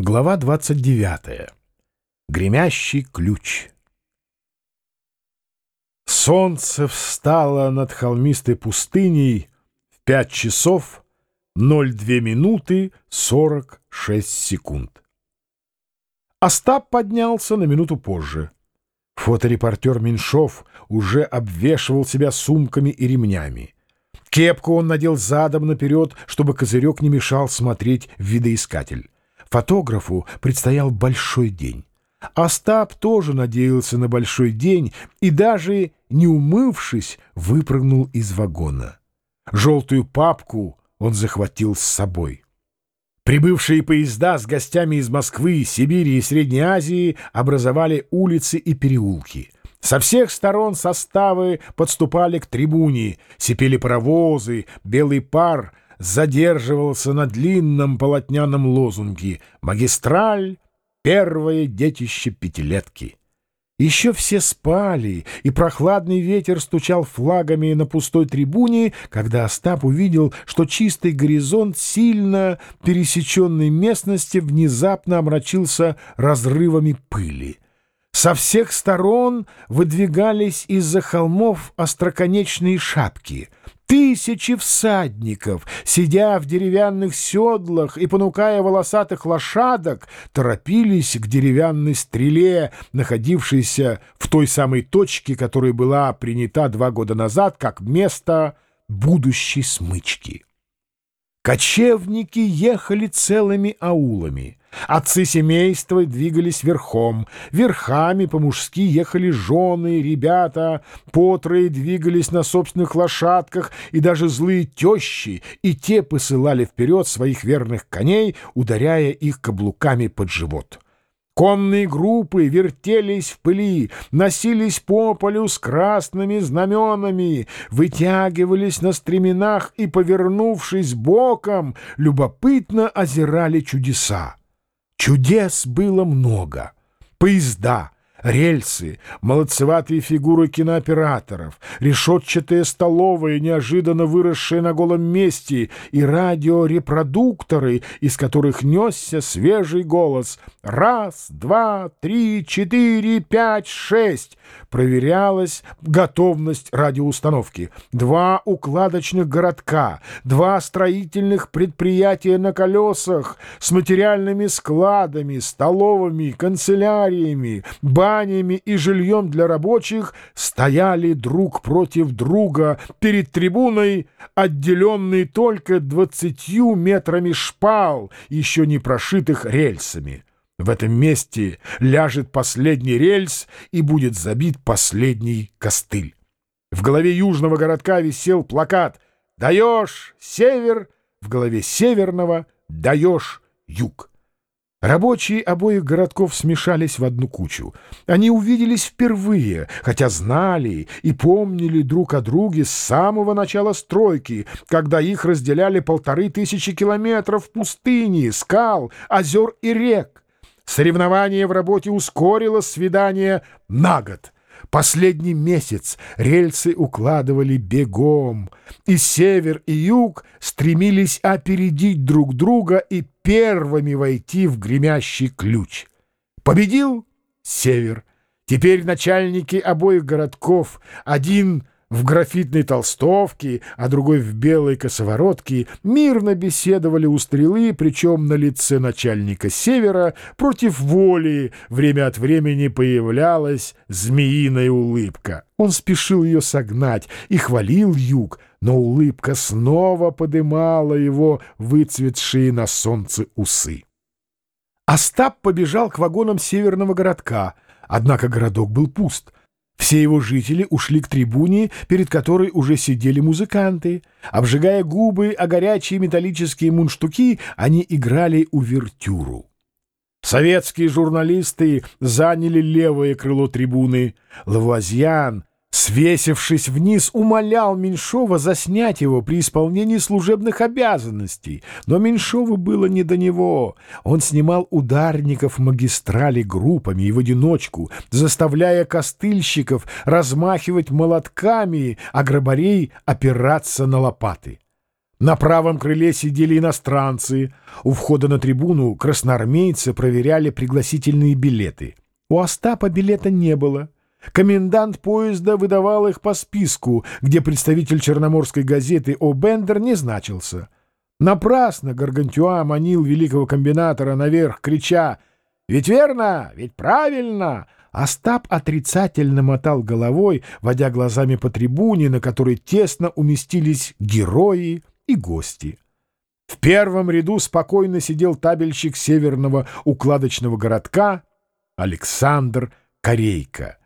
Глава 29. Гремящий ключ. Солнце встало над холмистой пустыней в 5 часов 02 минуты 46 секунд. Остап поднялся на минуту позже. Фоторепортер Меньшов уже обвешивал себя сумками и ремнями. Кепку он надел задом наперед, чтобы козырек не мешал смотреть в видоискатель. Фотографу предстоял большой день. Остап тоже надеялся на большой день и даже, не умывшись, выпрыгнул из вагона. Желтую папку он захватил с собой. Прибывшие поезда с гостями из Москвы, Сибири и Средней Азии образовали улицы и переулки. Со всех сторон составы подступали к трибуне, сипели паровозы, белый пар — задерживался на длинном полотняном лозунге «Магистраль — первое детище пятилетки». Еще все спали, и прохладный ветер стучал флагами на пустой трибуне, когда Остап увидел, что чистый горизонт сильно пересеченной местности внезапно омрачился разрывами пыли. Со всех сторон выдвигались из-за холмов остроконечные шапки. Тысячи всадников, сидя в деревянных седлах и понукая волосатых лошадок, торопились к деревянной стреле, находившейся в той самой точке, которая была принята два года назад как место будущей смычки. Кочевники ехали целыми аулами. Отцы семейства двигались верхом, верхами по-мужски ехали жены, ребята, потрое двигались на собственных лошадках, и даже злые тещи, и те посылали вперед своих верных коней, ударяя их каблуками под живот. Конные группы вертелись в пыли, носились по полю с красными знаменами, вытягивались на стременах и, повернувшись боком, любопытно озирали чудеса. Чудес было много. Поезда, рельсы, молодцеватые фигуры кинооператоров, решетчатые столовые, неожиданно выросшие на голом месте, и радиорепродукторы, из которых несся свежий голос. Раз, два, три, четыре, пять, шесть. Проверялась готовность радиоустановки. Два укладочных городка, два строительных предприятия на колесах с материальными складами, столовыми, канцеляриями, банями и жильем для рабочих стояли друг против друга перед трибуной, отделенной только двадцатью метрами шпал, еще не прошитых рельсами. В этом месте ляжет последний рельс и будет забит последний костыль. В голове южного городка висел плакат «Даешь север», в голове северного «Даешь юг». Рабочие обоих городков смешались в одну кучу. Они увиделись впервые, хотя знали и помнили друг о друге с самого начала стройки, когда их разделяли полторы тысячи километров пустыни, скал, озер и рек. Соревнование в работе ускорило свидание на год — Последний месяц рельсы укладывали бегом, и север и юг стремились опередить друг друга и первыми войти в гремящий ключ. Победил север. Теперь начальники обоих городков, один — в графитной толстовке, а другой в белой косоворотке, мирно беседовали у стрелы, причем на лице начальника севера против воли время от времени появлялась змеиная улыбка. Он спешил ее согнать и хвалил юг, но улыбка снова подымала его выцветшие на солнце усы. Остап побежал к вагонам северного городка, однако городок был пуст — все его жители ушли к трибуне, перед которой уже сидели музыканты. Обжигая губы о горячие металлические мунштуки, они играли увертюру. Советские журналисты заняли левое крыло трибуны. Лавуазьян свесившись вниз, умолял Меньшова заснять его при исполнении служебных обязанностей. Но Меньшову было не до него. Он снимал ударников магистрали группами и в одиночку, заставляя костыльщиков размахивать молотками, а грабарей опираться на лопаты. На правом крыле сидели иностранцы. У входа на трибуну красноармейцы проверяли пригласительные билеты. У Остапа билета не было. Комендант поезда выдавал их по списку, где представитель черноморской газеты О. Бендер не значился. Напрасно Гаргантюа манил великого комбинатора наверх, крича «Ведь верно! Ведь правильно!» Остап отрицательно мотал головой, водя глазами по трибуне, на которой тесно уместились герои и гости. В первом ряду спокойно сидел табельщик северного укладочного городка Александр Корейко.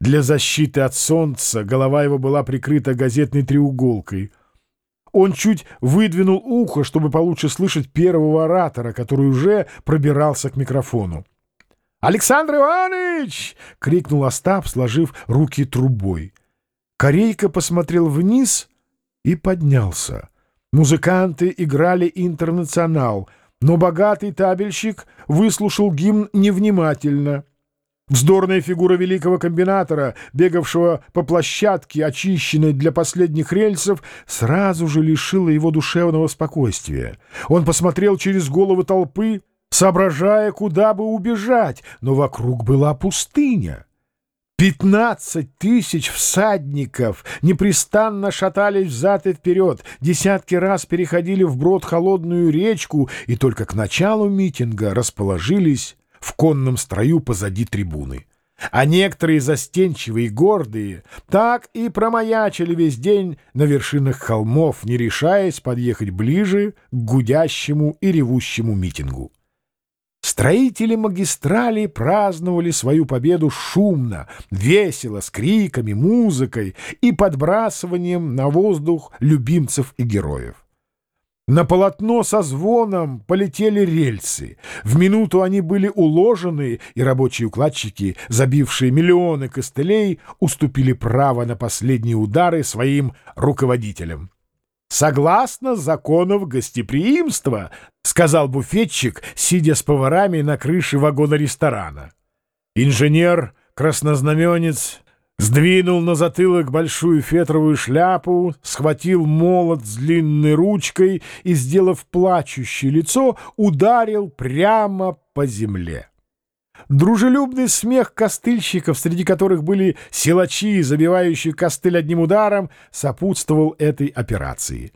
Для защиты от солнца голова его была прикрыта газетной треуголкой. Он чуть выдвинул ухо, чтобы получше слышать первого оратора, который уже пробирался к микрофону. «Александр Иванович!» — крикнул Остап, сложив руки трубой. Корейка посмотрел вниз и поднялся. Музыканты играли интернационал, но богатый табельщик выслушал гимн невнимательно. Вздорная фигура великого комбинатора, бегавшего по площадке, очищенной для последних рельсов, сразу же лишила его душевного спокойствия. Он посмотрел через головы толпы, соображая, куда бы убежать, но вокруг была пустыня. Пятнадцать тысяч всадников непрестанно шатались взад и вперед, десятки раз переходили вброд холодную речку и только к началу митинга расположились в конном строю позади трибуны. А некоторые застенчивые и гордые так и промаячили весь день на вершинах холмов, не решаясь подъехать ближе к гудящему и ревущему митингу. Строители магистрали праздновали свою победу шумно, весело, с криками, музыкой и подбрасыванием на воздух любимцев и героев. На полотно со звоном полетели рельсы. В минуту они были уложены, и рабочие укладчики, забившие миллионы костылей, уступили право на последние удары своим руководителям. «Согласно законов гостеприимства», — сказал буфетчик, сидя с поварами на крыше вагона ресторана. Инженер, краснознаменец, сдвинул на затылок большую фетровую шляпу, схватил молот с длинной ручкой и, сделав плачущее лицо, ударил прямо по земле. Дружелюбный смех костыльщиков, среди которых были силачи, забивающие костыль одним ударом, сопутствовал этой операции.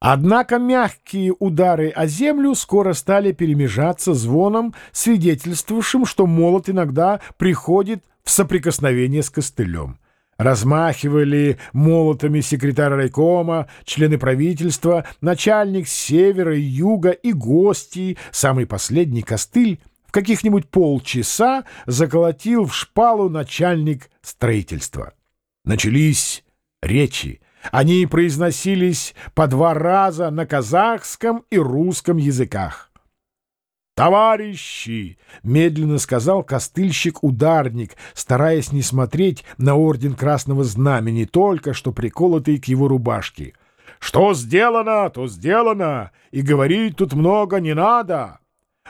Однако мягкие удары о землю скоро стали перемежаться звоном, свидетельствовавшим, что молот иногда приходит в соприкосновение с костылем. Размахивали молотами секретарь райкома, члены правительства, начальник севера и юга и гости, самый последний костыль — в каких-нибудь полчаса заколотил в шпалу начальник строительства. Начались речи. Они произносились по два раза на казахском и русском языках. «Товарищи!» — медленно сказал костыльщик-ударник, стараясь не смотреть на орден Красного Знамени, только что приколотый к его рубашке. «Что сделано, то сделано, и говорить тут много не надо!»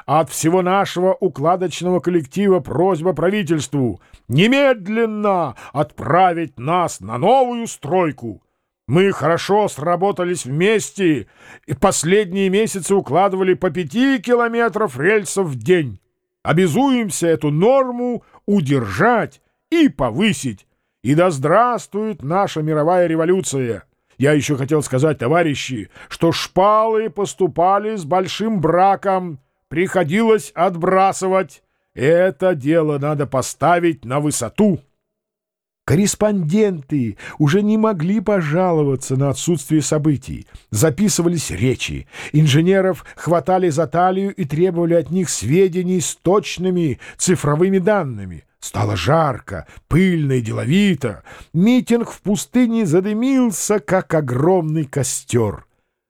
От всего нашего укладочного коллектива просьба правительству немедленно отправить нас на новую стройку. Мы хорошо сработались вместе и последние месяцы укладывали по пяти километров рельсов в день. Обязуемся эту норму удержать и повысить. И да здравствует наша мировая революция! Я еще хотел сказать, товарищи, что шпалы поступали с большим браком — приходилось отбрасывать. Это дело надо поставить на высоту. Корреспонденты уже не могли пожаловаться на отсутствие событий. Записывались речи. Инженеров хватали за талию и требовали от них сведений с точными цифровыми данными. Стало жарко, пыльно и деловито. Митинг в пустыне задымился, как огромный костер.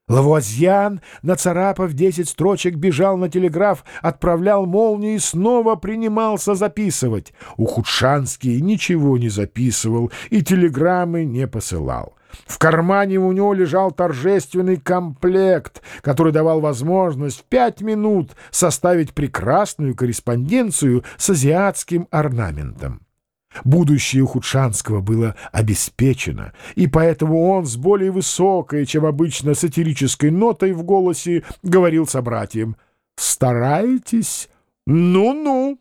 Лавуазьян, нацарапав десять строчек, бежал на телеграф, отправлял молнии и снова принимался записывать. Ухудшанский ничего не записывал и телеграммы не посылал. В кармане у него лежал торжественный комплект, который давал возможность в пять минут составить прекрасную корреспонденцию с азиатским орнаментом. Будущее Худшанского было обеспечено, и поэтому он с более высокой, чем обычно, сатирической нотой в голосе говорил собратьям «Старайтесь? Ну-ну!»